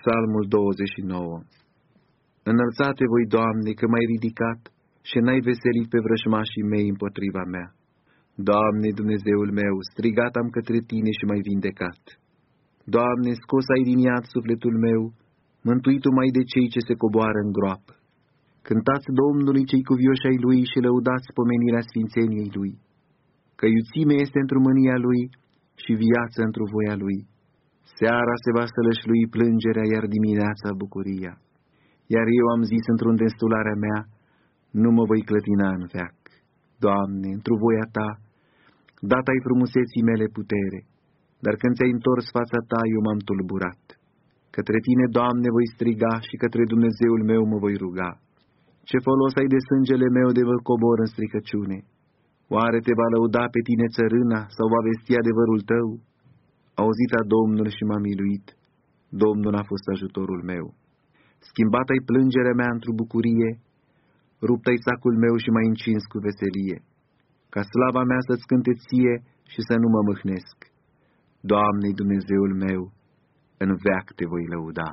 Psalmul 29 Înălțate voi, Doamne, că m-ai ridicat și n-ai veselit pe vrăjmașii mei împotriva mea. Doamne, Dumnezeul meu, strigat am către Tine și m-ai vindecat. Doamne, scos ai din iad sufletul meu, mântuitul mai de cei ce se coboară în groapă. Cântați Domnului cei cuvioși ai Lui și lăudați pomenirea sfințeniei Lui, că iuțime este într mânia Lui și viață într voia Lui. Seara se va sălășlui plângerea, iar dimineața bucuria. Iar eu am zis într-un destularea mea, nu mă voi clătina în veac. Doamne, într voia Ta, dat ai frumuseții mele putere, dar când ți-ai întors fața Ta, eu m-am tulburat. Către Tine, Doamne, voi striga și către Dumnezeul meu mă voi ruga. Ce folos ai de sângele meu de vă cobor în stricăciune? Oare te va lăuda pe tine țărâna sau va vesti adevărul tău? Auzit a Domnul și m-a miluit. Domnul a fost ajutorul meu. Schimbat ai plângerea mea într-o bucurie, rupt ai sacul meu și m-ai încins cu veselie. Ca slava mea să-ți cânte ție și să nu mă mâhnesc. Doamne, Dumnezeul meu, în veac te voi lăuda.